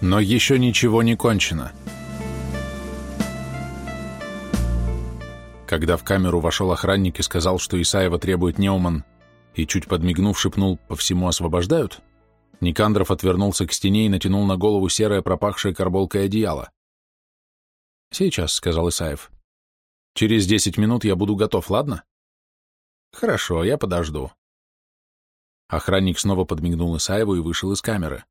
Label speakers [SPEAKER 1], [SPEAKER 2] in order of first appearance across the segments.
[SPEAKER 1] Но еще ничего не кончено. Когда в камеру вошел охранник и сказал, что Исаева требует Неуман, и чуть подмигнув шепнул «по всему освобождают», Никандров отвернулся к стене и натянул на голову серое пропахшее карболкой одеяло. «Сейчас», — сказал Исаев. «Через десять минут я буду готов, ладно?» «Хорошо, я подожду». Охранник снова подмигнул Исаеву и вышел из камеры.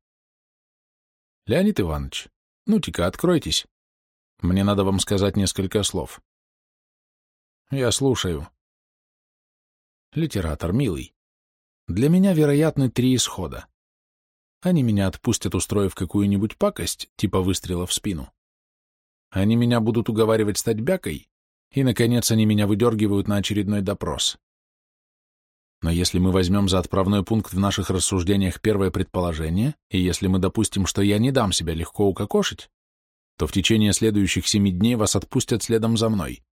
[SPEAKER 1] «Леонид Иванович, ну-тика, откройтесь. Мне надо вам сказать несколько слов». «Я слушаю». «Литератор, милый, для меня вероятны три исхода. Они меня отпустят, устроив какую-нибудь пакость, типа выстрела в спину. Они меня будут уговаривать стать бякой, и, наконец, они меня выдергивают на очередной допрос. Но если мы возьмем за отправной пункт в наших рассуждениях первое предположение, и если мы допустим, что я не дам себя легко укокошить, то в течение следующих семи дней вас отпустят следом за мной.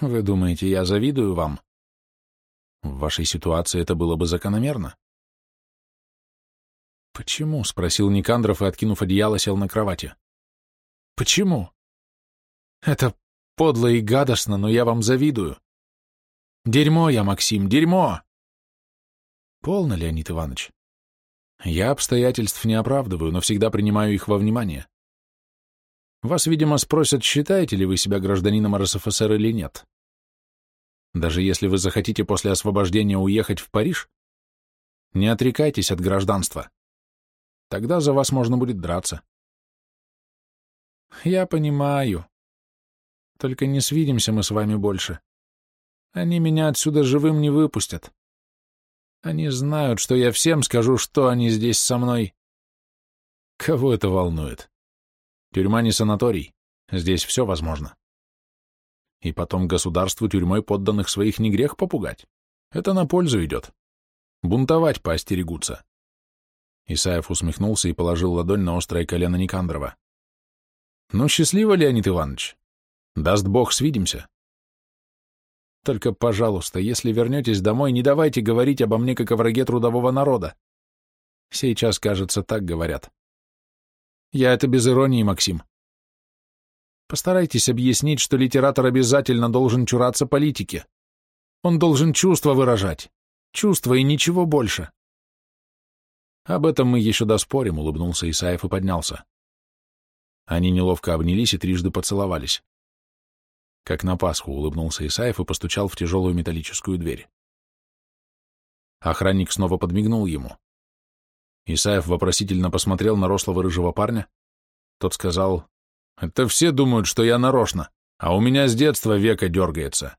[SPEAKER 1] Вы думаете, я завидую вам? В вашей ситуации это было бы закономерно. «Почему?» — спросил Никандров и, откинув одеяло, сел на кровати. «Почему?» «Это подло и гадостно, но я вам завидую. Дерьмо я, Максим, дерьмо!» «Полно, Леонид Иванович. Я обстоятельств не оправдываю, но всегда принимаю их во внимание. Вас, видимо, спросят, считаете ли вы себя гражданином РСФСР или нет. Даже если вы захотите после освобождения уехать в Париж, не отрекайтесь от гражданства. Тогда за вас можно будет драться. Я понимаю. Только не свидимся мы с вами больше. Они меня отсюда живым не выпустят. Они знают, что я всем скажу, что они здесь со мной. Кого это волнует? Тюрьма не санаторий. Здесь все возможно. И потом государству тюрьмой подданных своих не грех попугать. Это на пользу идет. Бунтовать поостерегутся. Исаев усмехнулся и положил ладонь на острое колено Никандрова. «Ну, счастливо, Леонид Иванович. Даст Бог, свидимся. Только, пожалуйста, если вернетесь домой, не давайте говорить обо мне как о враге трудового народа. Сейчас, кажется, так говорят. Я это без иронии, Максим. Постарайтесь объяснить, что литератор обязательно должен чураться политики. Он должен чувства выражать. Чувства и ничего больше. Об этом мы еще доспорим, улыбнулся Исаев и поднялся. Они неловко обнялись и трижды поцеловались. Как на Пасху улыбнулся Исаев и постучал в тяжелую металлическую дверь. Охранник снова подмигнул ему. Исаев вопросительно посмотрел на рослого рыжего парня. Тот сказал, «Это все думают, что я нарочно, а у меня с детства века дергается».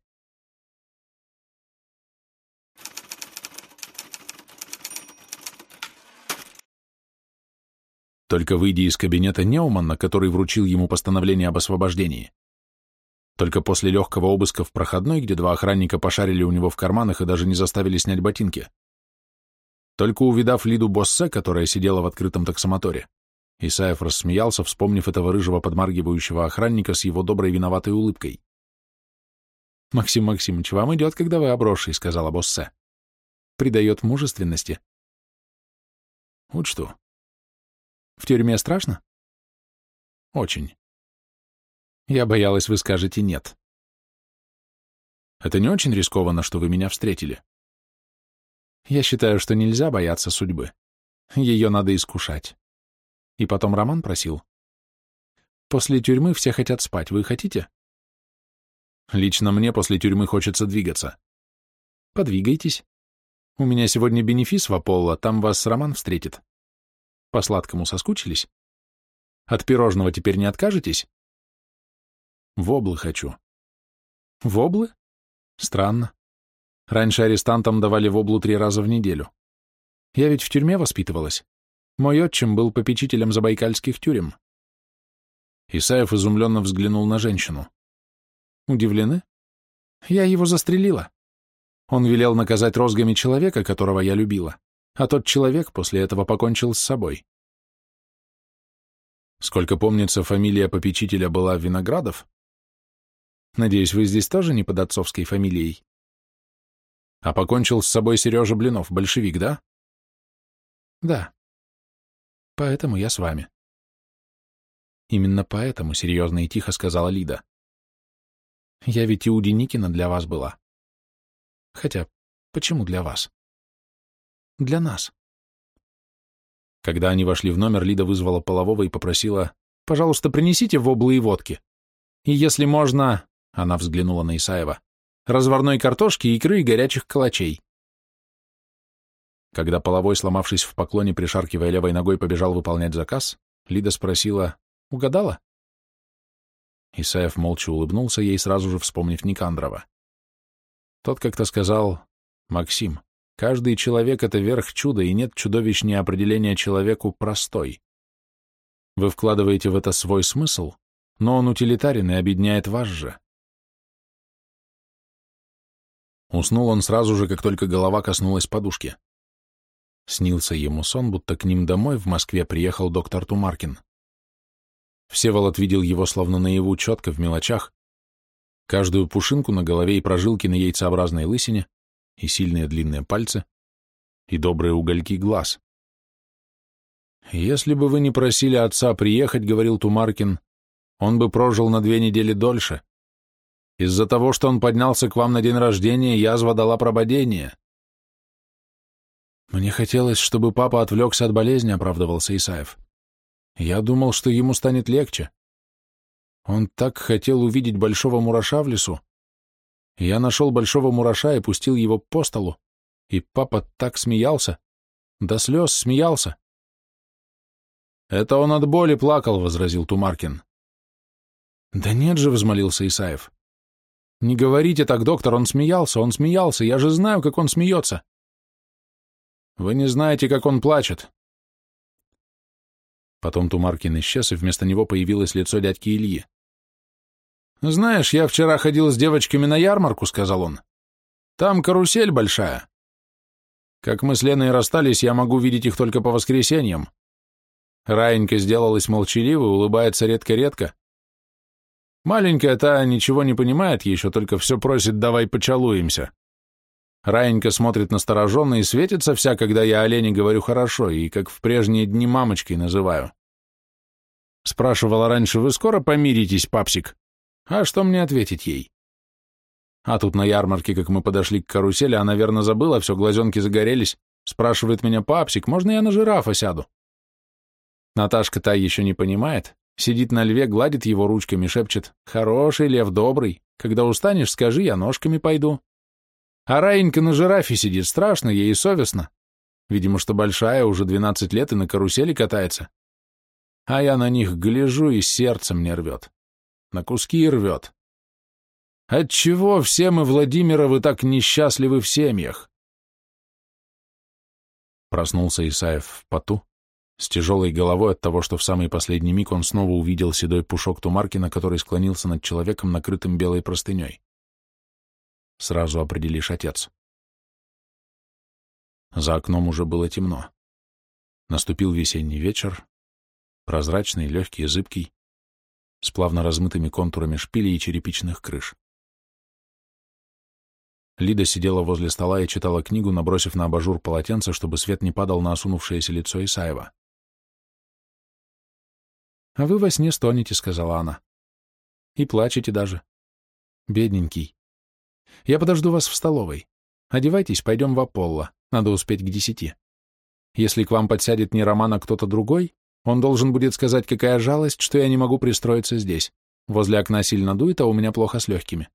[SPEAKER 1] только выйдя из кабинета Неуманна, который вручил ему постановление об освобождении. Только после легкого обыска в проходной, где два охранника пошарили у него в карманах и даже не заставили снять ботинки. Только увидав Лиду Боссе, которая сидела в открытом таксомоторе, Исаев рассмеялся, вспомнив этого рыжего подмаргивающего охранника с его доброй виноватой улыбкой. «Максим Максимович, вам идет, когда вы обросший», — сказала Боссе. «Придает мужественности». «Учту», в тюрьме страшно? Очень. Я боялась, вы скажете нет. Это не очень рискованно, что вы меня встретили. Я считаю, что нельзя бояться судьбы. Ее надо искушать. И потом Роман просил. После тюрьмы все хотят спать. Вы хотите? Лично мне после тюрьмы хочется двигаться. Подвигайтесь. У меня сегодня бенефис в Аполло, там вас Роман встретит. По сладкому соскучились? От пирожного теперь не откажетесь? Воблы хочу. Воблы? Странно. Раньше арестантам давали воблу три раза в неделю. Я ведь в тюрьме воспитывалась. Мой отчим был попечителем забайкальских тюрем. Исаев изумленно взглянул на женщину. Удивлены? Я его застрелила. Он велел наказать розгами человека, которого я любила а тот человек после этого покончил с собой. Сколько помнится, фамилия попечителя была Виноградов? Надеюсь, вы здесь тоже не под отцовской фамилией? А покончил с собой Сережа Блинов, большевик, да? Да. Поэтому я с вами. Именно поэтому, серьезно и тихо сказала Лида. Я ведь и у Деникина для вас была. Хотя, почему для вас? Для нас. Когда они вошли в номер, Лида вызвала полового и попросила, «Пожалуйста, принесите воблы и водки. И если можно...» — она взглянула на Исаева разварной картошки, икры и горячих калачей. Когда половой, сломавшись в поклоне, пришаркивая левой ногой, побежал выполнять заказ, Лида спросила, «Угадала?» Исаев молча улыбнулся ей, сразу же вспомнив Никандрова. Тот как-то сказал, «Максим, каждый человек — это верх чуда, и нет чудовищнее определения человеку простой. Вы вкладываете в это свой смысл, но он утилитарен и обедняет вас же. Уснул он сразу же, как только голова коснулась подушки. Снился ему сон, будто к ним домой в Москве приехал доктор Тумаркин. Всеволод видел его словно наяву четко в мелочах, каждую пушинку на голове и прожилки на яйцеобразной лысине, и сильные длинные пальцы, и добрые угольки глаз. «Если бы вы не просили отца приехать, — говорил Тумаркин, — он бы прожил на две недели дольше. Из-за того, что он поднялся к вам на день рождения, язва дала прободение. Мне хотелось, чтобы папа отвлекся от болезни, оправдывался Исаев. Я думал, что ему станет легче. Он так хотел увидеть большого мураша в лесу. Я нашел большого мураша и пустил его по столу, и папа так смеялся, до слез смеялся. «Это он от боли плакал», — возразил Тумаркин. «Да нет же», — взмолился Исаев. «Не говорите так, доктор, он смеялся, он смеялся, я же знаю, как он смеется». «Вы не знаете, как он плачет». Потом Тумаркин исчез, и вместо него появилось лицо дядьки Ильи. «Знаешь, я вчера ходил с девочками на ярмарку», — сказал он. «Там карусель большая. Как мы с Леной расстались, я могу видеть их только по воскресеньям. Раенька сделалась молчаливой, улыбается редко-редко. Маленькая та ничего не понимает, еще только все просит «давай почалуемся». Раенька смотрит настороженно и светится вся, когда я о Лене говорю хорошо, и как в прежние дни мамочкой называю. Спрашивала раньше, вы скоро помиритесь, папсик? А что мне ответить ей? А тут на ярмарке, как мы подошли к карусели, она верно забыла, все, глазенки загорелись, спрашивает меня, папсик, можно я на жирафа сяду? Наташка та еще не понимает, Сидит на льве, гладит его ручками, шепчет «Хороший лев, добрый. Когда устанешь, скажи, я ножками пойду». А Раинька на жирафе сидит, страшно, ей совестно. Видимо, что большая, уже двенадцать лет и на карусели катается. А я на них гляжу, и сердце мне рвет. На куски рвет. Отчего все мы, Владимировы, так несчастливы в семьях? Проснулся Исаев в поту, с тяжелой головой от того, что в самый последний миг он снова увидел седой пушок Тумаркина, который склонился над человеком, накрытым белой простыней. Сразу определишь отец. За окном уже было темно. Наступил весенний вечер, прозрачный, легкий, зыбкий, с плавно размытыми контурами шпилей и черепичных крыш. Лида сидела возле стола и читала книгу, набросив на абажур полотенце, чтобы свет не падал на осунувшееся лицо Исаева. «А вы во сне стонете», — сказала она. «И плачете даже. Бедненький. Я подожду вас в столовой. Одевайтесь, пойдем в Аполло. Надо успеть к десяти. Если к вам подсядет не Роман, а кто-то другой, он должен будет сказать, какая жалость, что я не могу пристроиться здесь. Возле окна сильно дует, а у меня плохо с легкими.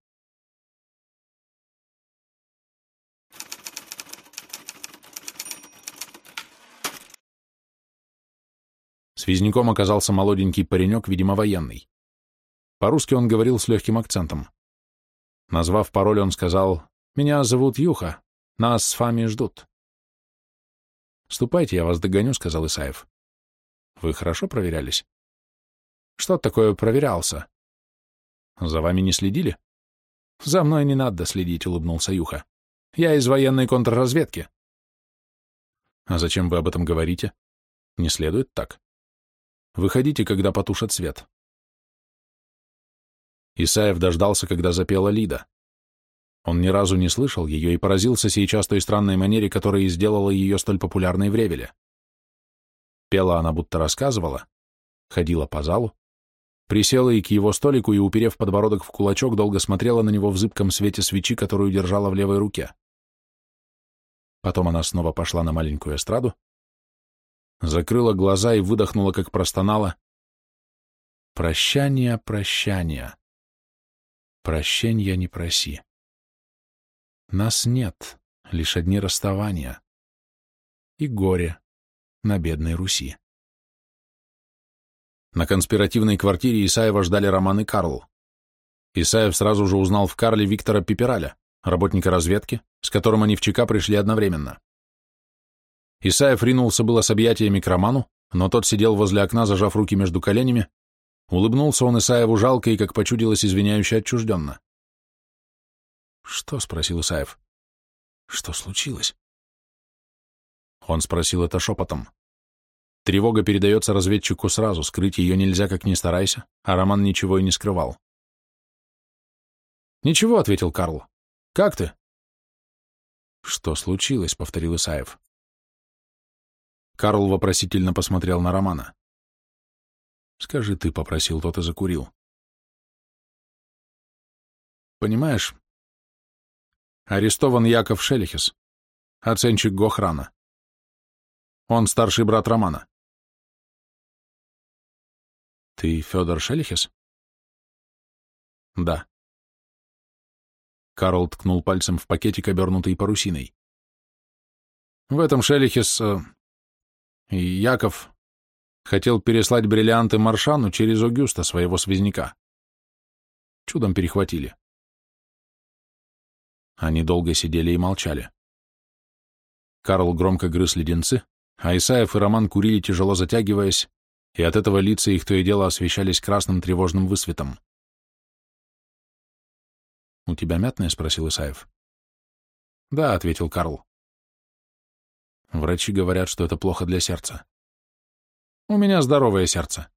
[SPEAKER 1] Связняком оказался молоденький паренек, видимо, военный. По-русски он говорил с легким акцентом. Назвав пароль, он сказал, «Меня зовут Юха, нас с вами ждут». «Ступайте, я вас догоню», — сказал Исаев. «Вы хорошо проверялись?» «Что такое проверялся?» «За вами не следили?» «За мной не надо следить», — улыбнулся Юха. «Я из военной контрразведки». «А зачем вы об этом говорите?» «Не следует так». Выходите, когда потушат свет. Исаев дождался, когда запела Лида. Он ни разу не слышал ее и поразился сейчас той странной манере, которая сделала ее столь популярной в Ревеле. Пела она будто рассказывала, ходила по залу, присела и к его столику и, уперев подбородок в кулачок, долго смотрела на него в зыбком свете свечи, которую держала в левой руке. Потом она снова пошла на маленькую эстраду, закрыла глаза и выдохнула, как простонала. «Прощание, прощание. Прощенья не проси. Нас нет, лишь одни расставания. И горе на бедной Руси». На конспиративной квартире Исаева ждали Роман и Карл. Исаев сразу же узнал в Карле Виктора Пипераля, работника разведки, с которым они в ЧК пришли одновременно. Исаев ринулся было с объятиями к Роману, но тот сидел возле окна, зажав руки между коленями. Улыбнулся он Исаеву жалко и, как почудилось, извиняюще отчужденно. «Что?» — спросил Исаев. «Что случилось?» Он спросил это шепотом. Тревога передается разведчику сразу, скрыть ее нельзя, как ни старайся, а Роман ничего и не скрывал. «Ничего», — ответил Карл. «Как ты?» «Что случилось?» — повторил Исаев. Карл вопросительно посмотрел на Романа. «Скажи ты», — попросил тот и закурил. «Понимаешь, арестован Яков Шелихес, оценщик Гохрана. Он старший брат Романа». «Ты Федор Шелихес?» «Да». Карл ткнул пальцем в пакетик, обернутый парусиной. «В этом Шелихес э, и Яков хотел переслать бриллианты Маршану через Огюста, своего связняка. Чудом перехватили. Они долго сидели и молчали. Карл громко грыз леденцы, а Исаев и Роман курили, тяжело затягиваясь, и от этого лица их то и дело освещались красным тревожным высветом. «У тебя мятное?» — спросил Исаев. «Да», — ответил Карл. Врачи говорят, что это плохо для сердца. У меня здоровое сердце.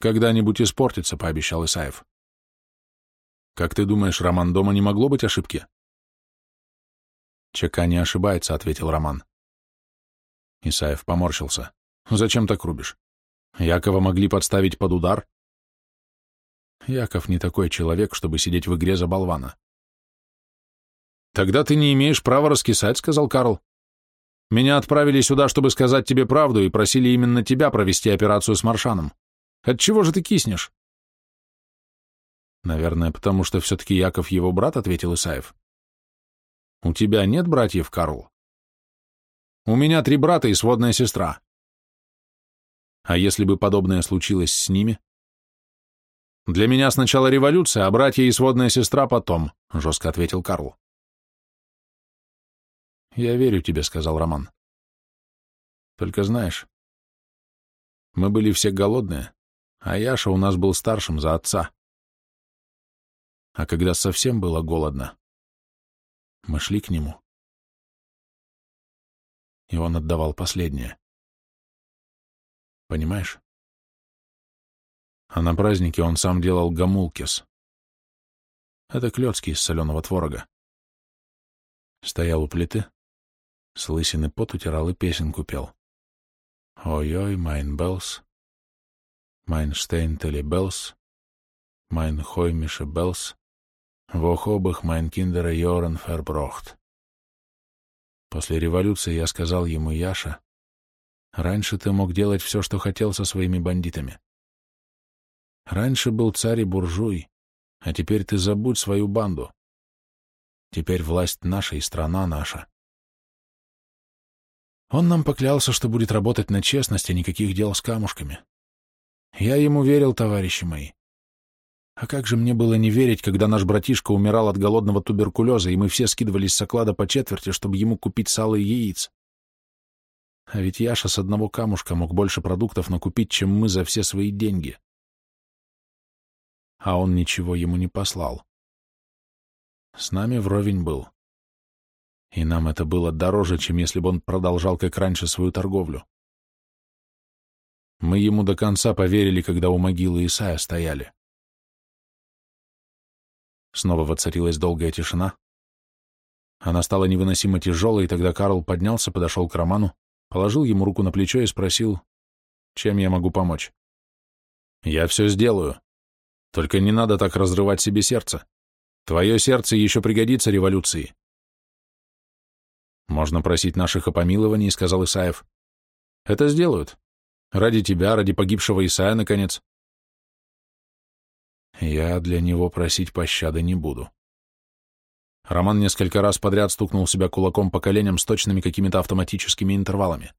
[SPEAKER 1] Когда-нибудь испортится, пообещал Исаев. Как ты думаешь, Роман, дома не могло быть ошибки? ЧК не ошибается, ответил Роман. Исаев поморщился. Зачем так рубишь? Якова могли подставить под удар? Яков не такой человек, чтобы сидеть в игре за болвана. Тогда ты не имеешь права раскисать, сказал Карл. Меня отправили сюда, чтобы сказать тебе правду, и просили именно тебя провести операцию с Маршаном. Отчего же ты киснешь?» «Наверное, потому что все-таки Яков его брат», — ответил Исаев. «У тебя нет братьев, Карл?» «У меня три брата и сводная сестра». «А если бы подобное случилось с ними?» «Для меня сначала революция, а братья и сводная сестра потом», — жестко ответил Карл. «Я верю тебе», — сказал Роман. «Только знаешь, мы были все голодные, а Яша у нас был старшим за отца. А когда совсем было голодно, мы шли к нему, и он отдавал последнее. Понимаешь? А на празднике он сам делал гамулкис. Это клёцки из соленого творога. Стоял у плиты, с лысины пот утирал и песенку пел. אוי־אוי, מײַן בעלז, מײַן שטעטעלע בעלז, מײַן היימישע בעלז, וווּ האָב איך מײַנע קינדערע יאָרן פֿאַרבראַכט. После революции я сказал ему, Яша, раньше ты мог делать все, что хотел со своими бандитами. Раньше был царь и буржуй, а теперь ты забудь свою банду. Теперь власть наша и страна наша. Он нам поклялся, что будет работать на честность, а никаких дел с камушками. Я ему верил, товарищи мои. А как же мне было не верить, когда наш братишка умирал от голодного туберкулеза, и мы все скидывались с оклада по четверти, чтобы ему купить сало и яиц? А ведь Яша с одного камушка мог больше продуктов накупить, чем мы за все свои деньги. А он ничего ему не послал. С нами вровень был. И нам это было дороже, чем если бы он продолжал, как раньше, свою торговлю. Мы ему до конца поверили, когда у могилы Исая стояли. Снова воцарилась долгая тишина. Она стала невыносимо тяжелой, и тогда Карл поднялся, подошел к Роману, положил ему руку на плечо и спросил, чем я могу помочь. «Я все сделаю. Только не надо так разрывать себе сердце. Твое сердце еще пригодится революции». «Можно просить наших о помиловании», — сказал Исаев. «Это сделают. Ради тебя, ради погибшего Исая, наконец». Я для него просить пощады не буду. Роман несколько раз подряд стукнул себя кулаком по коленям с точными какими-то автоматическими интервалами.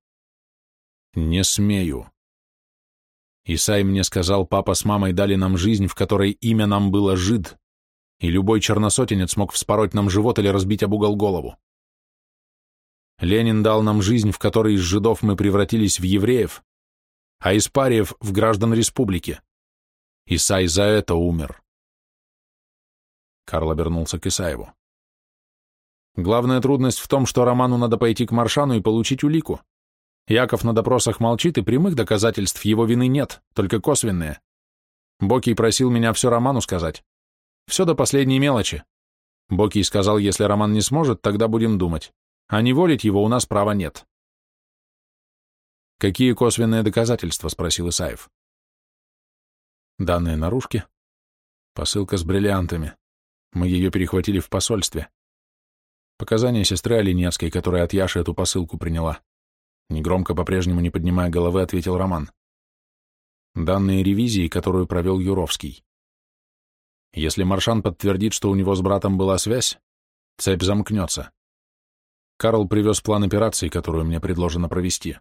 [SPEAKER 1] «Не смею». Исай мне сказал, папа с мамой дали нам жизнь, в которой имя нам было жид, и любой черносотенец мог вспороть нам живот или разбить об угол голову. Ленин дал нам жизнь, в которой из жидов мы превратились в евреев, а из париев — в граждан республики. Исай за это умер. Карл обернулся к Исаеву. Главная трудность в том, что Роману надо пойти к Маршану и получить улику. Яков на допросах молчит, и прямых доказательств его вины нет, только косвенные. Бокий просил меня все Роману сказать. Все до последней мелочи. Бокий сказал, если Роман не сможет, тогда будем думать. А не волить его у нас права нет. «Какие косвенные доказательства?» — спросил Исаев. Данные наружки. Посылка с бриллиантами. Мы ее перехватили в посольстве. Показания сестры Оленевской, которая от Яши эту посылку приняла. Негромко, по-прежнему не поднимая головы, ответил Роман. Данные ревизии, которую провел Юровский. Если Маршан подтвердит, что у него с братом была связь, цепь замкнется. Карл привез план операции, которую мне предложено провести.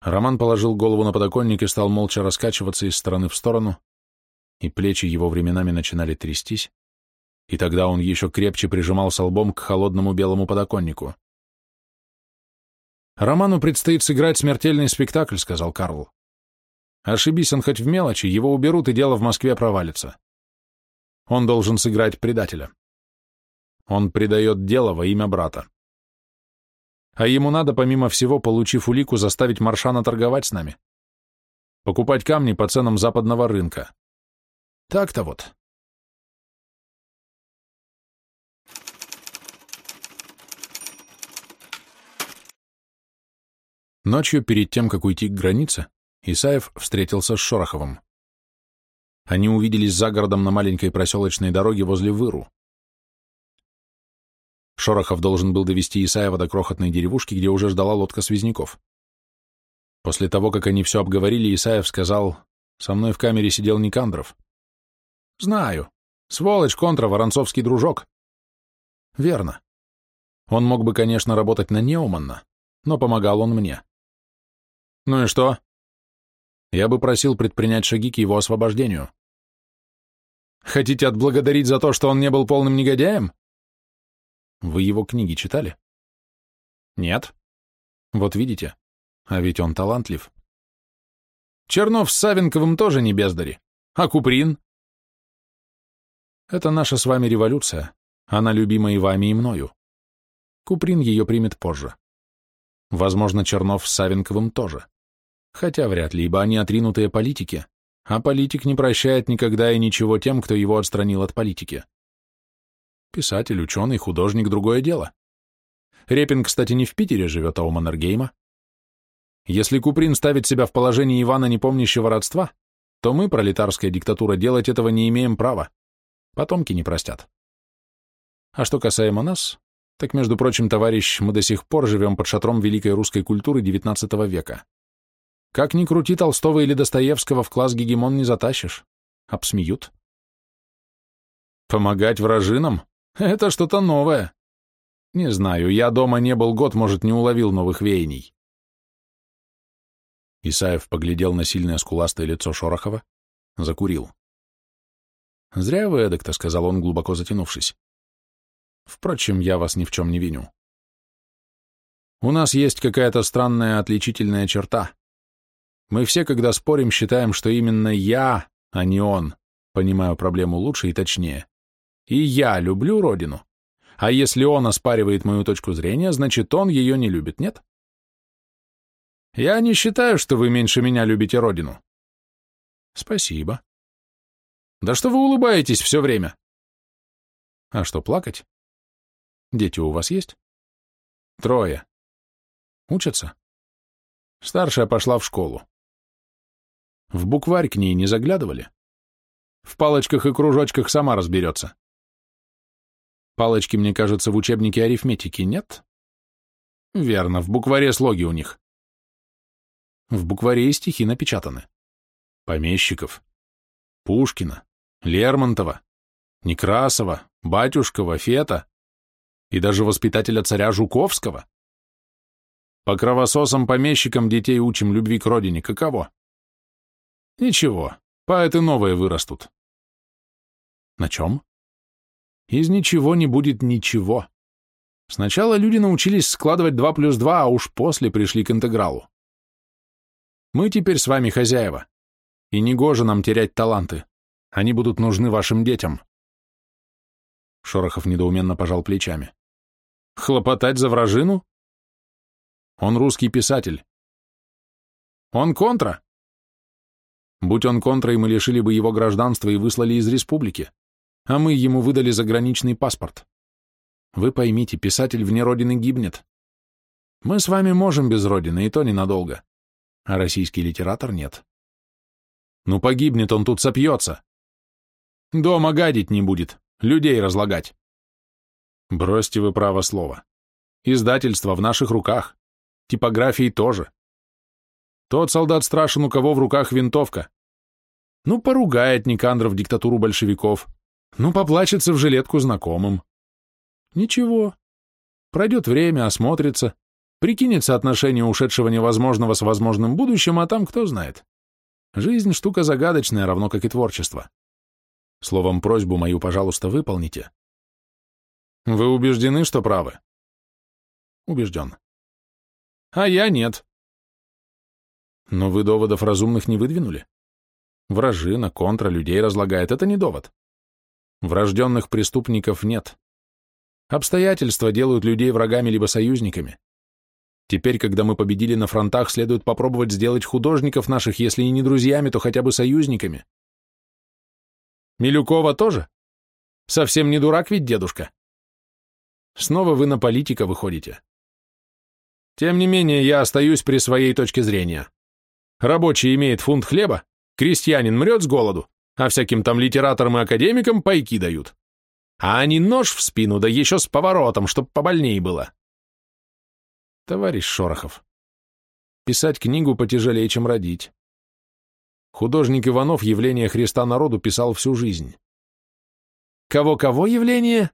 [SPEAKER 1] Роман положил голову на подоконник и стал молча раскачиваться из стороны в сторону, и плечи его временами начинали трястись, и тогда он еще крепче прижимался лбом к холодному белому подоконнику. «Роману предстоит сыграть смертельный спектакль», — сказал Карл. «Ошибись он хоть в мелочи, его уберут, и дело в Москве провалится. Он должен сыграть предателя. Он предает дело во имя брата. А ему надо, помимо всего, получив улику, заставить Маршана торговать с нами. Покупать камни по ценам западного рынка. Так-то вот. Ночью, перед тем, как уйти к границе, Исаев встретился с Шороховым. Они увиделись за городом на маленькой проселочной дороге возле Выру. Шорохов должен был довести Исаева до крохотной деревушки, где уже ждала лодка связняков. После того, как они все обговорили, Исаев сказал, «Со мной в камере сидел Никандров». «Знаю. Сволочь, контра, воронцовский дружок». «Верно. Он мог бы, конечно, работать на Неуманна, но помогал он мне. Ну и что? Я бы просил предпринять шаги к его освобождению. Хотите отблагодарить за то, что он не был полным негодяем? Вы его книги читали? Нет. Вот видите, а ведь он талантлив. Чернов с Савенковым тоже не бездари. А Куприн? Это наша с вами революция. Она любима и вами, и мною. Куприн ее примет позже. Возможно, Чернов с Савенковым тоже. Хотя вряд ли, ибо они отринутые политики, а политик не прощает никогда и ничего тем, кто его отстранил от политики. Писатель, ученый, художник — другое дело. Репин, кстати, не в Питере живет, а у Маннергейма. Если Куприн ставит себя в положение Ивана, не помнящего родства, то мы, пролетарская диктатура, делать этого не имеем права. Потомки не простят. А что касаемо нас, так, между прочим, товарищ, мы до сих пор живем под шатром великой русской культуры XIX века. Как ни крути Толстого или Достоевского, в класс гегемон не затащишь. Обсмеют. Помогать вражинам? Это что-то новое. Не знаю, я дома не был год, может, не уловил новых веяний. Исаев поглядел на сильное скуластое лицо Шорохова, закурил. «Зря вы эдак-то», — сказал он, глубоко затянувшись. «Впрочем, я вас ни в чем не виню. У нас есть какая-то странная отличительная черта. Мы все, когда спорим, считаем, что именно я, а не он, понимаю проблему лучше и точнее. И я люблю родину. А если он оспаривает мою точку зрения, значит, он ее не любит, нет? Я не считаю, что вы меньше меня любите родину. Спасибо. Да что вы улыбаетесь все время? А что, плакать? Дети у вас есть? Трое. Учатся? Старшая пошла в школу. В букварь к ней не заглядывали? В палочках и кружочках сама разберется. Палочки, мне кажется, в учебнике арифметики нет? Верно, в букваре слоги у них. В букваре и стихи напечатаны. Помещиков. Пушкина, Лермонтова, Некрасова, Батюшкова, Фета и даже воспитателя царя Жуковского. По кровососам-помещикам детей учим любви к родине. Каково? Ничего, поэты новые вырастут. На чем? Из ничего не будет ничего. Сначала люди научились складывать 2 плюс 2, а уж после пришли к интегралу. Мы теперь с вами хозяева, и негоже нам терять таланты. Они будут нужны вашим детям. Шорохов недоуменно пожал плечами. Хлопотать за вражину? Он русский писатель. Он контра. Будь он контрой, мы лишили бы его гражданства и выслали из республики, а мы ему выдали заграничный паспорт. Вы поймите, писатель вне родины гибнет. Мы с вами можем без родины, и то ненадолго, а российский литератор нет. Ну погибнет он тут, сопьется. Дома гадить не будет, людей разлагать. Бросьте вы право слова. Издательство в наших руках. Типографии тоже. Тот солдат страшен, у кого в руках винтовка. Ну, поругает Никандров диктатуру большевиков. Ну, поплачется в жилетку знакомым. Ничего. Пройдет время, осмотрится, прикинется отношение ушедшего невозможного с возможным будущим, а там кто знает. Жизнь штука загадочная, равно как и творчество. Словом, просьбу мою, пожалуйста, выполните. Вы убеждены, что правы? Убежден. А я нет. Но вы доводов разумных не выдвинули. Вражина, контра, людей разлагает — это не довод. Врожденных преступников нет. Обстоятельства делают людей врагами либо союзниками. Теперь, когда мы победили на фронтах, следует попробовать сделать художников наших, если и не друзьями, то хотя бы союзниками. Милюкова тоже? Совсем не дурак ведь дедушка. Снова вы на политика выходите. Тем не менее, я остаюсь при своей точке зрения. Рабочий имеет фунт хлеба, крестьянин мрет с голоду, а всяким там литераторам и академикам пайки дают. А они нож в спину, да еще с поворотом, чтоб побольней было. Товарищ Шорохов, писать книгу потяжелее, чем родить. Художник Иванов явление Христа народу писал всю жизнь. Кого-кого явление?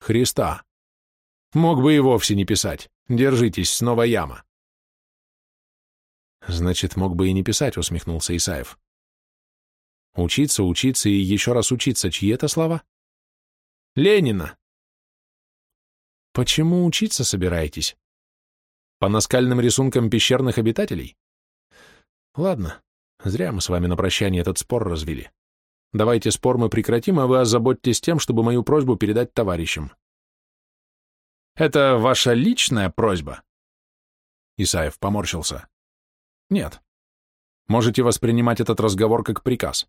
[SPEAKER 1] Христа. Мог бы и вовсе не писать. Держитесь, снова яма. Значит, мог бы и не писать, усмехнулся Исаев. Учиться, учиться и еще раз учиться, чьи это слова? Ленина. Почему учиться собираетесь? По наскальным рисункам пещерных обитателей? Ладно, зря мы с вами на прощание этот спор развели. Давайте спор мы прекратим, а вы озаботьтесь тем, чтобы мою просьбу передать товарищам. Это ваша личная просьба? Исаев поморщился. Нет. Можете воспринимать этот разговор как приказ.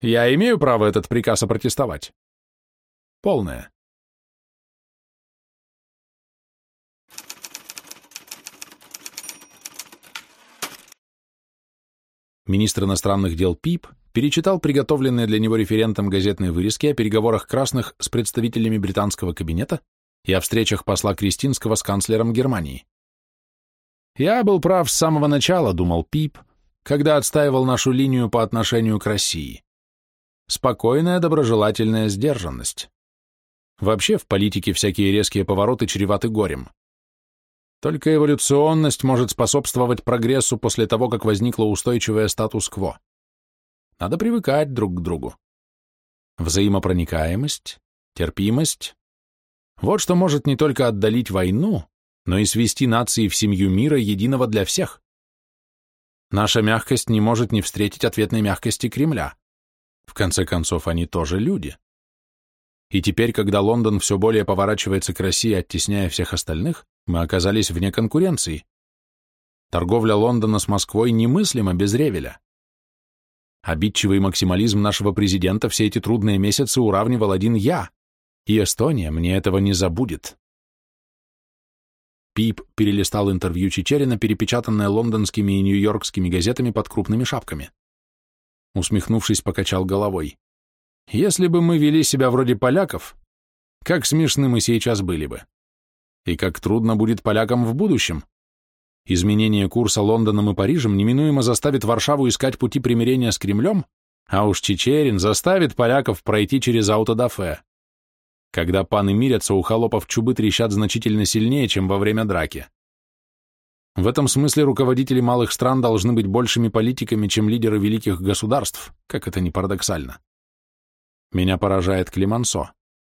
[SPEAKER 1] Я имею право этот приказ опротестовать. Полное. Министр иностранных дел ПИП перечитал приготовленные для него референтом газетные вырезки о переговорах красных с представителями британского кабинета и о встречах посла Кристинского с канцлером Германии. «Я был прав с самого начала», — думал Пип, когда отстаивал нашу линию по отношению к России. Спокойная, доброжелательная сдержанность. Вообще в политике всякие резкие повороты чреваты горем. Только эволюционность может способствовать прогрессу после того, как возникло устойчивое статус-кво. Надо привыкать друг к другу. Взаимопроникаемость, терпимость, вот что может не только отдалить войну, но и свести нации в семью мира, единого для всех. Наша мягкость не может не встретить ответной мягкости Кремля. В конце концов, они тоже люди. И теперь, когда Лондон все более поворачивается к России, оттесняя всех остальных, мы оказались вне конкуренции. Торговля Лондона с Москвой немыслима без Ревеля. Обидчивый максимализм нашего президента все эти трудные месяцы уравнивал один я, и Эстония мне этого не забудет. Пип перелистал интервью Чечерина, перепечатанное лондонскими и нью-йоркскими газетами под крупными шапками. Усмехнувшись, покачал головой. «Если бы мы вели себя вроде поляков, как смешны мы сейчас были бы. И как трудно будет полякам в будущем. Изменение курса Лондоном и Парижем неминуемо заставит Варшаву искать пути примирения с Кремлем, а уж Чечерин заставит поляков пройти через аутодафе. Когда паны мирятся, у холопов чубы трещат значительно сильнее, чем во время драки. В этом смысле руководители малых стран должны быть большими политиками, чем лидеры великих государств, как это ни парадоксально. Меня поражает Климансо.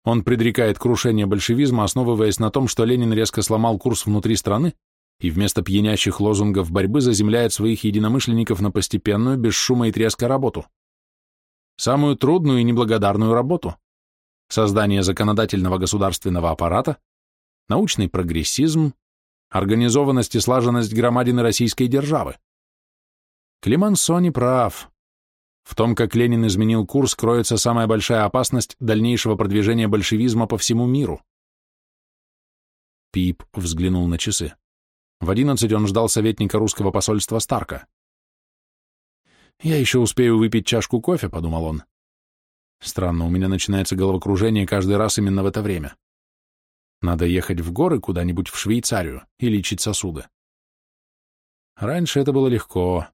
[SPEAKER 1] Он предрекает крушение большевизма, основываясь на том, что Ленин резко сломал курс внутри страны и вместо пьянящих лозунгов борьбы заземляет своих единомышленников на постепенную, без шума и треска работу. Самую трудную и неблагодарную работу, создание законодательного государственного аппарата, научный прогрессизм, организованность и слаженность громадины российской державы. Климансо не прав. В том, как Ленин изменил курс, кроется самая большая опасность дальнейшего продвижения большевизма по всему миру. Пип взглянул на часы. В одиннадцать он ждал советника русского посольства Старка. «Я еще успею выпить чашку кофе», — подумал он. Странно, у меня начинается головокружение каждый раз именно в это время. Надо ехать в горы куда-нибудь в Швейцарию и лечить сосуды. Раньше это было легко.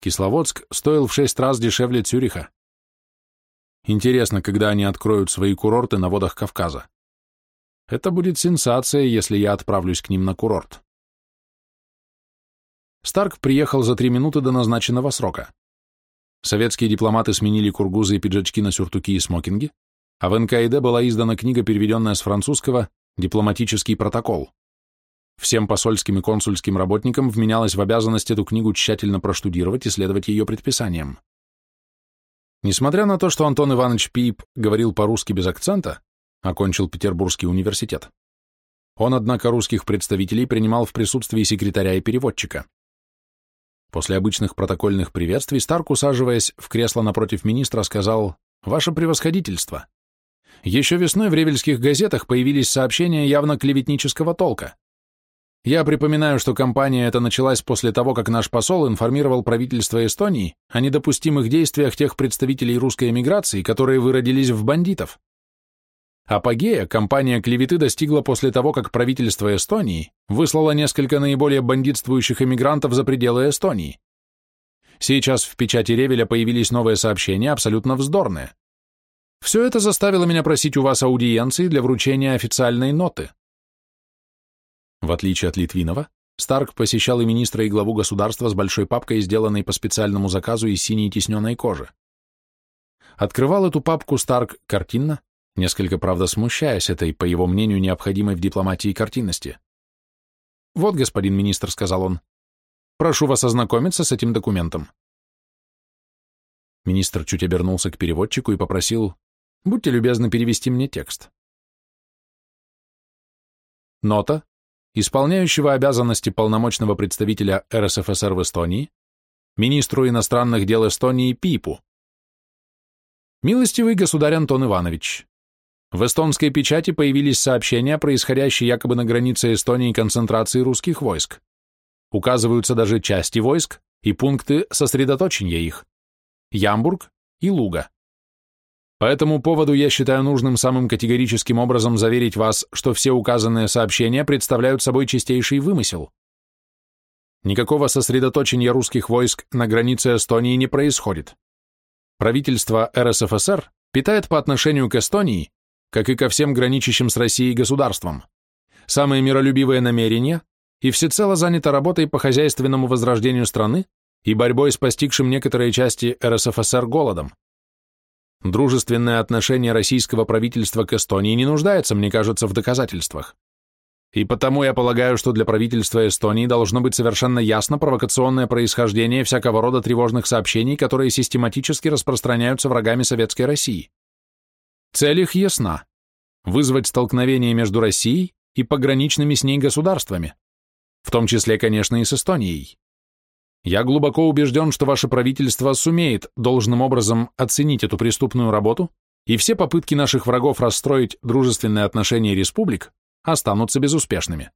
[SPEAKER 1] Кисловодск стоил в шесть раз дешевле Цюриха. Интересно, когда они откроют свои курорты на водах Кавказа. Это будет сенсация, если я отправлюсь к ним на курорт. Старк приехал за три минуты до назначенного срока. Советские дипломаты сменили кургузы и пиджачки на сюртуки и смокинги, а в НКИД была издана книга, переведенная с французского «Дипломатический протокол». Всем посольским и консульским работникам вменялось в обязанность эту книгу тщательно проштудировать и следовать ее предписаниям. Несмотря на то, что Антон Иванович Пип говорил по-русски без акцента, окончил Петербургский университет, он, однако, русских представителей принимал в присутствии секретаря и переводчика. После обычных протокольных приветствий Старк, усаживаясь в кресло напротив министра, сказал «Ваше превосходительство». Еще весной в ревельских газетах появились сообщения явно клеветнического толка. Я припоминаю, что кампания эта началась после того, как наш посол информировал правительство Эстонии о недопустимых действиях тех представителей русской эмиграции, которые выродились в бандитов. Апогея кампания клеветы достигла после того, как правительство Эстонии выслало несколько наиболее бандитствующих эмигрантов за пределы Эстонии. Сейчас в печати Ревеля появились новые сообщения, абсолютно вздорные. Все это заставило меня просить у вас аудиенции для вручения официальной ноты. В отличие от Литвинова, Старк посещал и министра, и главу государства с большой папкой, сделанной по специальному заказу из синей тисненной кожи. Открывал эту папку Старк картинно, несколько, правда, смущаясь этой, по его мнению, необходимой в дипломатии картинности. «Вот, господин министр», — сказал он, — «прошу вас ознакомиться с этим документом». Министр чуть обернулся к переводчику и попросил, «Будьте любезны перевести мне текст». Нота, исполняющего обязанности полномочного представителя РСФСР в Эстонии, министру иностранных дел Эстонии Пипу. Милостивый государь Антон Иванович, в эстонской печати появились сообщения о происходящей якобы на границе Эстонии концентрации русских войск. Указываются даже части войск и пункты сосредоточения их – Ямбург и Луга. По этому поводу я считаю нужным самым категорическим образом заверить вас, что все указанные сообщения представляют собой чистейший вымысел. Никакого сосредоточения русских войск на границе Эстонии не происходит. Правительство РСФСР питает по отношению к Эстонии как и ко всем граничащим с Россией государствам, самые миролюбивые намерения и всецело занято работой по хозяйственному возрождению страны и борьбой с постигшим некоторые части РСФСР голодом. Дружественное отношение российского правительства к Эстонии не нуждается, мне кажется, в доказательствах. И потому я полагаю, что для правительства Эстонии должно быть совершенно ясно провокационное происхождение всякого рода тревожных сообщений, которые систематически распространяются врагами Советской России. Цель их ясна – вызвать столкновение между Россией и пограничными с ней государствами, в том числе, конечно, и с Эстонией. Я глубоко убежден, что ваше правительство сумеет должным образом оценить эту преступную работу, и все попытки наших врагов расстроить дружественные отношения республик останутся безуспешными.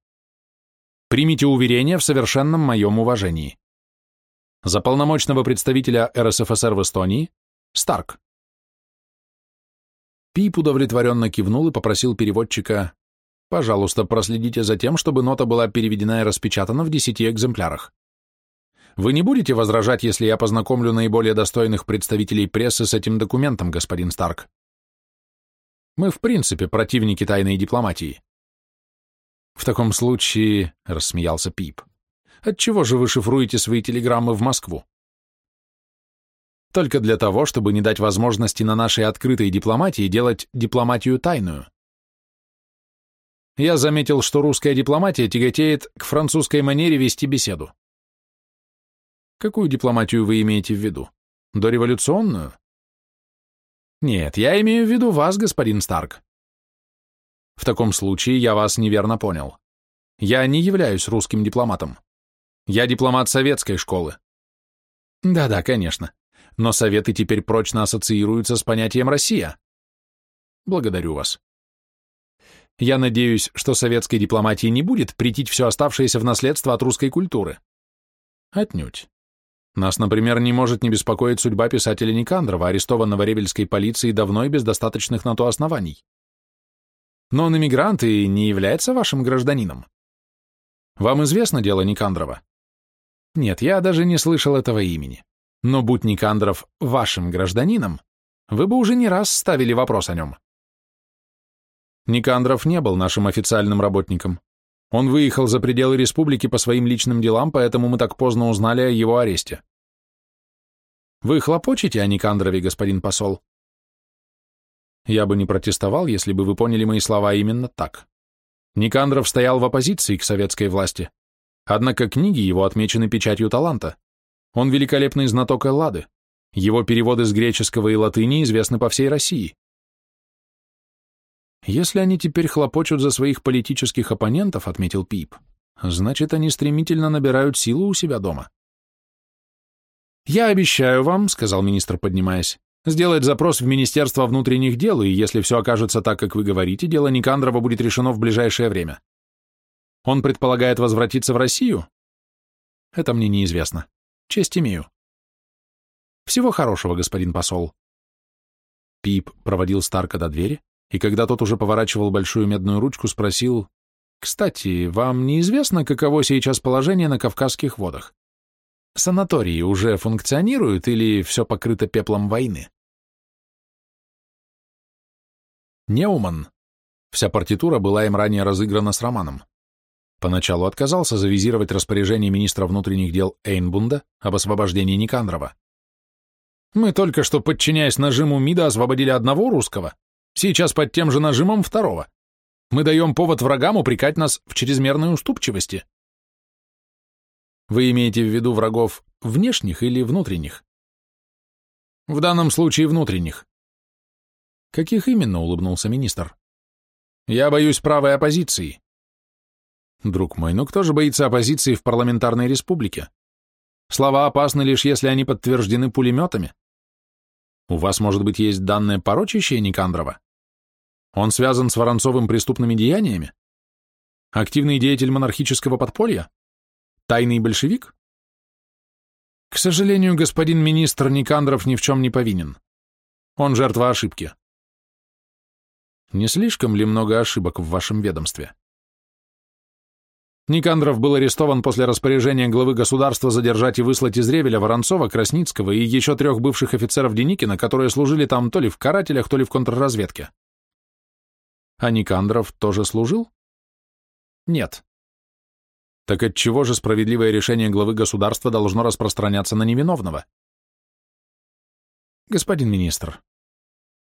[SPEAKER 1] Примите уверение в совершенном моем уважении. За полномочного представителя РСФСР в Эстонии Старк. Пип удовлетворенно кивнул и попросил переводчика «Пожалуйста, проследите за тем, чтобы нота была переведена и распечатана в десяти экземплярах. Вы не будете возражать, если я познакомлю наиболее достойных представителей прессы с этим документом, господин Старк? Мы, в принципе, противники тайной дипломатии. В таком случае, — рассмеялся Пип, — отчего же вы шифруете свои телеграммы в Москву? Только для того, чтобы не дать возможности на нашей открытой дипломатии делать дипломатию тайную. Я заметил, что русская дипломатия тяготеет к французской манере вести беседу. Какую дипломатию вы имеете в виду? Дореволюционную? Нет, я имею в виду вас, господин Старк. В таком случае я вас неверно понял. Я не являюсь русским дипломатом. Я дипломат советской школы. Да-да, конечно. Но советы теперь прочно ассоциируются с понятием «Россия». Благодарю вас. Я надеюсь, что советской дипломатии не будет претить все оставшееся в наследство от русской культуры. Отнюдь. Нас, например, не может не беспокоить судьба писателя Никандрова, арестованного ревельской полицией давно и без достаточных на то оснований. Но он иммигрант и не является вашим гражданином. Вам известно дело Никандрова? Нет, я даже не слышал этого имени. Но будь Никандров вашим гражданином, вы бы уже не раз ставили вопрос о нем. Никандров не был нашим официальным работником. Он выехал за пределы республики по своим личным делам, поэтому мы так поздно узнали о его аресте. Вы хлопочете о Никандрове, господин посол? Я бы не протестовал, если бы вы поняли мои слова именно так. Никандров стоял в оппозиции к советской власти, однако книги его отмечены печатью таланта. Он великолепный знаток Эллады. Его переводы с греческого и латыни известны по всей России. Если они теперь хлопочут за своих политических оппонентов, отметил Пип, значит, они стремительно набирают силу у себя дома. Я обещаю вам, сказал министр, поднимаясь, сделать запрос в Министерство внутренних дел, и если все окажется так, как вы говорите, дело Никандрова будет решено в ближайшее время. Он предполагает возвратиться в Россию? Это мне неизвестно. Честь имею. Всего хорошего, господин посол. Пип проводил Старка до двери, и когда тот уже поворачивал большую медную ручку, спросил, «Кстати, вам неизвестно, каково сейчас положение на Кавказских водах? Санатории уже функционируют или все покрыто пеплом войны?» Неуман. Вся партитура была им ранее разыграна с Романом. Поначалу отказался завизировать распоряжение министра внутренних дел Эйнбунда об освобождении Никандрова. «Мы только что, подчиняясь нажиму МИДа, освободили одного русского, Сейчас под тем же нажимом второго. Мы даем повод врагам упрекать нас в чрезмерной уступчивости. Вы имеете в виду врагов внешних или внутренних? В данном случае внутренних. Каких именно, улыбнулся министр. Я боюсь правой оппозиции. Друг мой, ну кто же боится оппозиции в парламентарной республике? Слова опасны лишь если они подтверждены пулеметами. У вас, может быть, есть данные порочащие Никандрова? Он связан с Воронцовым преступными деяниями? Активный деятель монархического подполья? Тайный большевик? К сожалению, господин министр Никандров ни в чем не повинен. Он жертва ошибки. Не слишком ли много ошибок в вашем ведомстве? Никандров был арестован после распоряжения главы государства задержать и выслать из Ревеля Воронцова, Красницкого и еще трех бывших офицеров Деникина, которые служили там то ли в карателях, то ли в контрразведке. А Никандров тоже служил? Нет. Так отчего же справедливое решение главы государства должно распространяться на невиновного? Господин министр,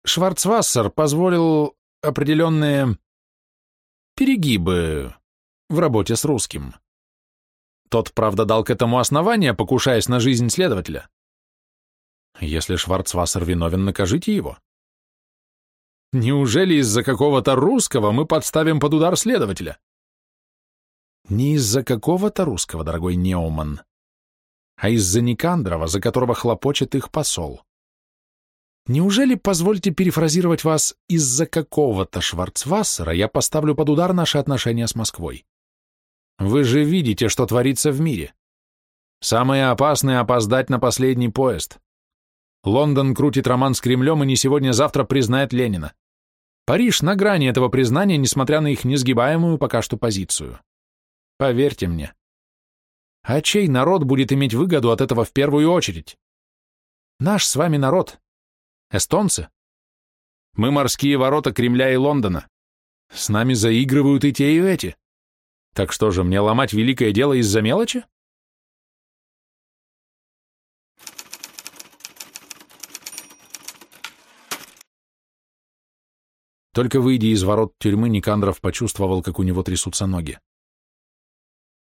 [SPEAKER 1] Шварцвассер позволил определенные перегибы в работе с русским. Тот, правда, дал к этому основание, покушаясь на жизнь следователя. Если Шварцвассер виновен, накажите его. Неужели из-за какого-то русского мы подставим под удар следователя? Не из-за какого-то русского, дорогой Неуман, а из-за Никандрова, за которого хлопочет их посол. Неужели, позвольте перефразировать вас, из-за какого-то Шварцвассера я поставлю под удар наши отношения с Москвой? Вы же видите, что творится в мире. Самое опасное — опоздать на последний поезд. Лондон крутит роман с Кремлем и не сегодня-завтра признает Ленина. Париж на грани этого признания, несмотря на их несгибаемую пока что позицию. Поверьте мне. А чей народ будет иметь выгоду от этого в первую очередь? Наш с вами народ. Эстонцы. Мы морские ворота Кремля и Лондона. С нами заигрывают и те, и эти. Так что же, мне ломать великое дело из-за мелочи? Только выйдя из ворот тюрьмы, Никандров почувствовал, как у него трясутся ноги.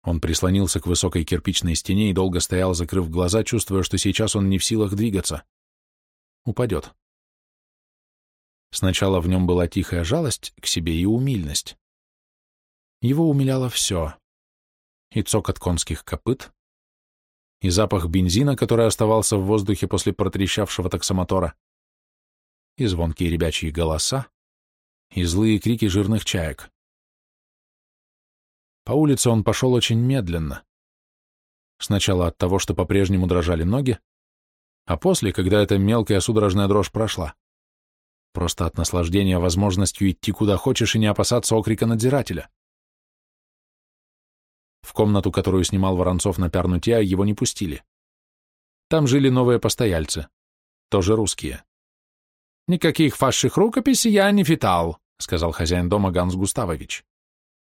[SPEAKER 1] Он прислонился к высокой кирпичной стене и долго стоял, закрыв глаза, чувствуя, что сейчас он не в силах двигаться. Упадет. Сначала в нем была тихая жалость к себе и умильность. Его умиляло все. И цокот конских копыт, и запах бензина, который оставался в воздухе после протрещавшего таксомотора, и звонкие ребячьи голоса, и злые крики жирных чаек. По улице он пошел очень медленно. Сначала от того, что по-прежнему дрожали ноги, а после, когда эта мелкая судорожная дрожь прошла. Просто от наслаждения возможностью идти куда хочешь и не опасаться окрика надзирателя. В комнату, которую снимал Воронцов на Пярнутия, его не пустили. Там жили новые постояльцы, тоже русские. «Никаких фаших рукописей я не фитал», — сказал хозяин дома Ганс Густавович.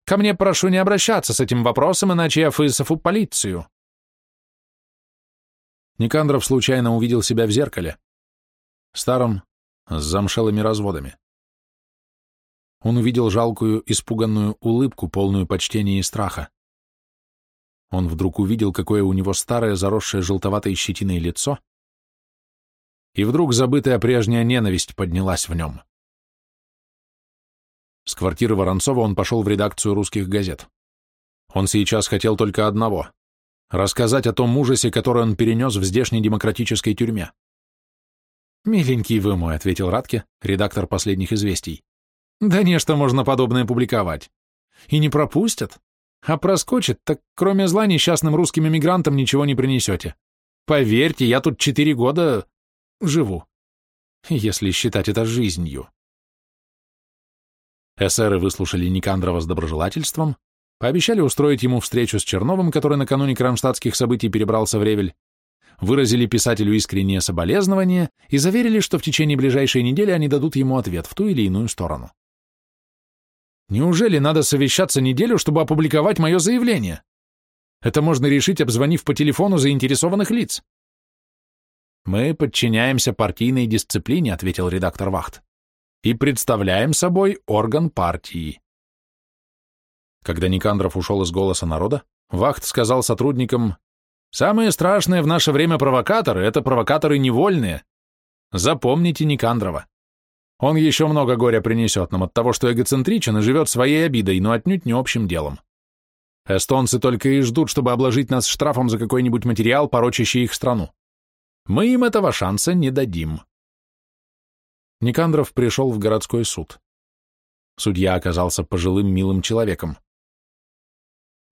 [SPEAKER 1] Ко мне прошу не обращаться с этим вопросом, иначе я вызову полицию. Никандров случайно увидел себя в зеркале. Старом, с замшелыми разводами. Он увидел жалкую, испуганную улыбку, полную почтения и страха. Он вдруг увидел, какое у него старое, заросшее желтоватой щетиной лицо, и вдруг забытая прежняя ненависть поднялась в нем. С квартиры Воронцова он пошел в редакцию русских газет. Он сейчас хотел только одного — рассказать о том ужасе, который он перенес в здешней демократической тюрьме. «Миленький вы мой», — ответил Радке, редактор последних известий. «Да нечто можно подобное публиковать. И не пропустят. А проскочит, так кроме зла несчастным русским эмигрантам ничего не принесете. Поверьте, я тут четыре года живу, если считать это жизнью». Эсеры выслушали Никандрова с доброжелательством, пообещали устроить ему встречу с Черновым, который накануне кронштадтских событий перебрался в Ревель, выразили писателю искреннее соболезнование и заверили, что в течение ближайшей недели они дадут ему ответ в ту или иную сторону. Неужели надо совещаться неделю, чтобы опубликовать мое заявление? Это можно решить, обзвонив по телефону заинтересованных лиц. Мы подчиняемся партийной дисциплине, ответил редактор Вахт и представляем собой орган партии. Когда Никандров ушел из «Голоса народа», Вахт сказал сотрудникам, «Самые страшные в наше время провокаторы — это провокаторы невольные. Запомните Никандрова. Он еще много горя принесет нам от того, что эгоцентричен и живет своей обидой, но отнюдь не общим делом. Эстонцы только и ждут, чтобы обложить нас штрафом за какой-нибудь материал, порочащий их страну. Мы им этого шанса не дадим. Никандров пришел в городской суд. Судья оказался пожилым милым человеком.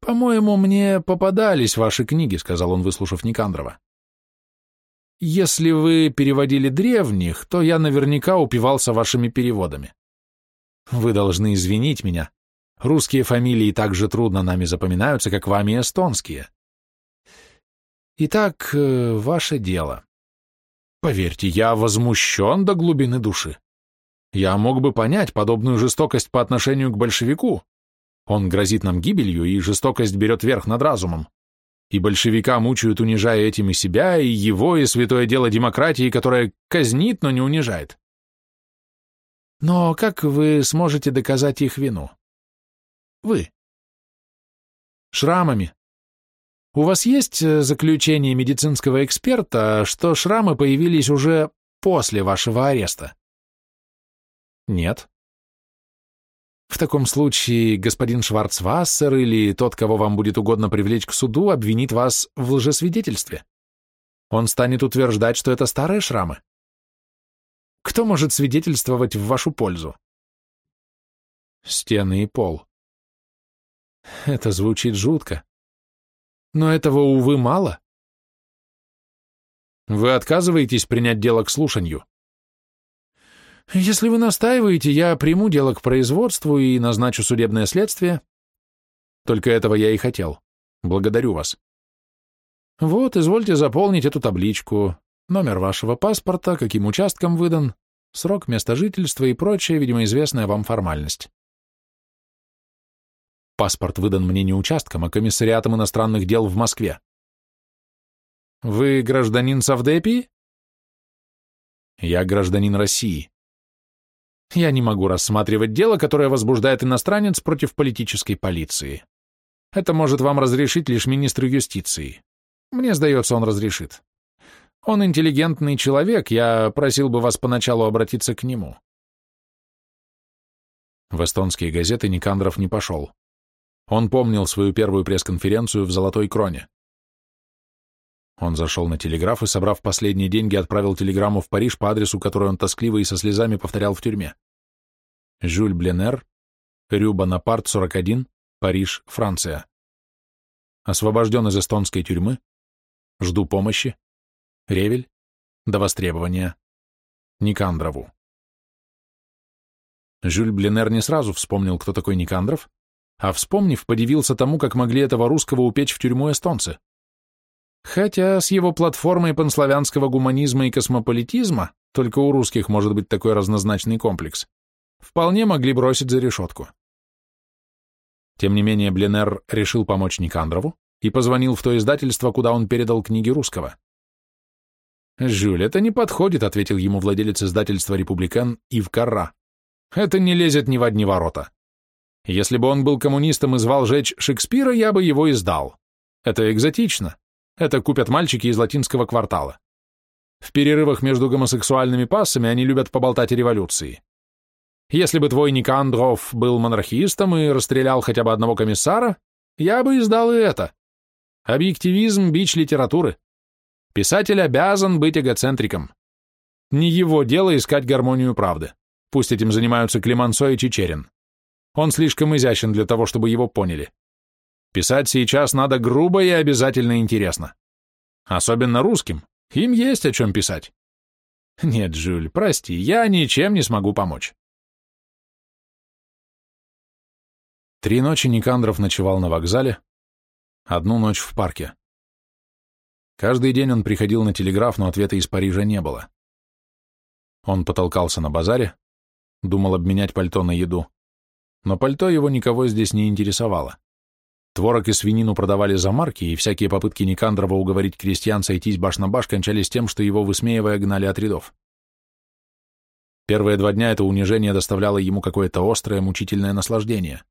[SPEAKER 1] «По-моему, мне попадались ваши книги», — сказал он, выслушав Никандрова. «Если вы переводили древних, то я наверняка упивался вашими переводами. Вы должны извинить меня. Русские фамилии так же трудно нами запоминаются, как вами эстонские. Итак, э, ваше дело. Поверьте, я возмущен до глубины души. Я мог бы понять подобную жестокость по отношению к большевику. Он грозит нам гибелью, и жестокость берет верх над разумом. И большевика мучают, унижая этим и себя, и его, и святое дело демократии, которое казнит, но не унижает. Но как вы сможете доказать их вину? Вы. Шрамами, у вас есть э, заключение медицинского эксперта, что шрамы появились уже после вашего ареста? Нет. В таком случае господин Шварцвассер или тот, кого вам будет угодно привлечь к суду, обвинит вас в лжесвидетельстве. Он станет утверждать, что это старые шрамы. Кто может свидетельствовать в вашу пользу? Стены и пол. Это звучит жутко. Но этого, увы, мало. Вы отказываетесь принять дело к слушанию? Если вы настаиваете, я приму дело к производству и назначу судебное следствие. Только этого я и хотел. Благодарю вас. Вот, извольте заполнить эту табличку. Номер вашего паспорта, каким участком выдан, срок, место жительства и прочая, видимо, известная вам формальность. Паспорт выдан мне не участком, а комиссариатом иностранных дел в Москве. Вы гражданин Савдепии? Я гражданин России. Я не могу рассматривать дело, которое возбуждает иностранец против политической полиции. Это может вам разрешить лишь министр юстиции. Мне сдается, он разрешит. Он интеллигентный человек, я просил бы вас поначалу обратиться к нему. В эстонские газеты Никандров не пошел. Он помнил свою первую пресс-конференцию в «Золотой кроне». Он зашел на телеграф и, собрав последние деньги, отправил телеграмму в Париж по адресу, который он тоскливо и со слезами повторял в тюрьме. Жюль Бленер, Рю Бонапарт, 41, Париж, Франция. Освобожден из эстонской тюрьмы. Жду помощи. Ревель. До востребования. Никандрову. Жюль Бленер не сразу вспомнил, кто такой Никандров, а, вспомнив, подивился тому, как могли этого русского упечь в тюрьму эстонцы. Хотя с его платформой панславянского гуманизма и космополитизма, только у русских может быть такой разнозначный комплекс, вполне могли бросить за решетку. Тем не менее, Бленер решил помочь Никандрову и позвонил в то издательство, куда он передал книги русского. «Жюль, это не подходит», — ответил ему владелец издательства «Републикан» Ив Карра. «Это не лезет ни в одни ворота. Если бы он был коммунистом и звал жечь Шекспира, я бы его издал. Это экзотично. Это купят мальчики из латинского квартала. В перерывах между гомосексуальными пассами они любят поболтать о революции. Если бы твой Никандров был монархистом и расстрелял хотя бы одного комиссара, я бы издал и это. Объективизм – бич литературы. Писатель обязан быть эгоцентриком. Не его дело искать гармонию правды. Пусть этим занимаются Климансо и Чечерин. Он слишком изящен для того, чтобы его поняли. Писать сейчас надо грубо и обязательно интересно. Особенно русским. Им есть о чем писать. Нет, Жюль, прости, я ничем не смогу помочь. Три ночи Никандров ночевал на вокзале, одну ночь в парке. Каждый день он приходил на телеграф, но ответа из Парижа не было. Он потолкался на базаре, думал обменять пальто на еду, но пальто его никого здесь не интересовало. Творог и свинину продавали за марки, и всякие попытки Никандрова уговорить крестьян сойтись баш на баш кончались тем, что его, высмеивая, гнали от рядов. Первые два дня это унижение доставляло ему какое-то острое, мучительное наслаждение.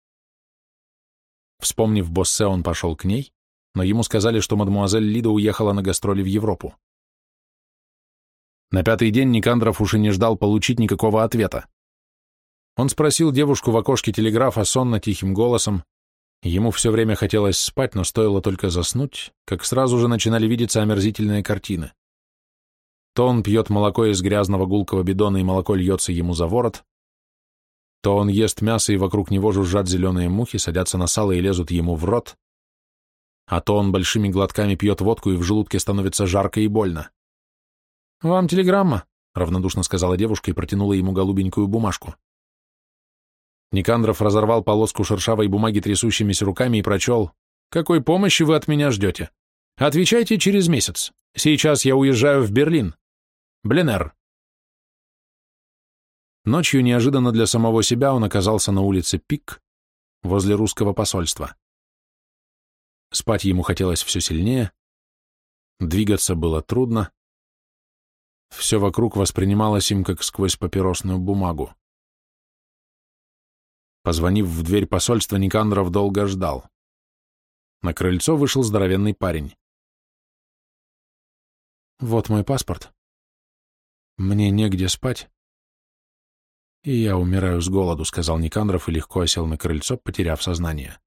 [SPEAKER 1] Вспомнив Боссе, он пошел к ней, но ему сказали, что мадмуазель Лида уехала на гастроли в Европу. На пятый день Никандров уж и не ждал получить никакого ответа. Он спросил девушку в окошке телеграфа сонно тихим голосом. Ему все время хотелось спать, но стоило только заснуть, как сразу же начинали видеться омерзительные картины. То он пьет молоко из грязного гулкого бидона, и молоко льется ему за ворот, то он ест мясо, и вокруг него жужжат зеленые мухи, садятся на сало и лезут ему в рот, а то он большими глотками пьет водку, и в желудке становится жарко и больно. «Вам телеграмма», — равнодушно сказала девушка и протянула ему голубенькую бумажку. Никандров разорвал полоску шершавой бумаги трясущимися руками и прочел «Какой помощи вы от меня ждете? Отвечайте через месяц. Сейчас я уезжаю в Берлин. Бленер». Ночью неожиданно для самого себя он оказался на улице Пик, возле русского посольства. Спать ему хотелось все сильнее, двигаться было трудно, все вокруг воспринималось им как сквозь папиросную бумагу. Позвонив в дверь посольства, Никандров долго ждал. На крыльцо вышел здоровенный парень. «Вот мой паспорт. Мне негде спать. И я умираю с голоду», — сказал Никандров и легко осел на крыльцо, потеряв сознание.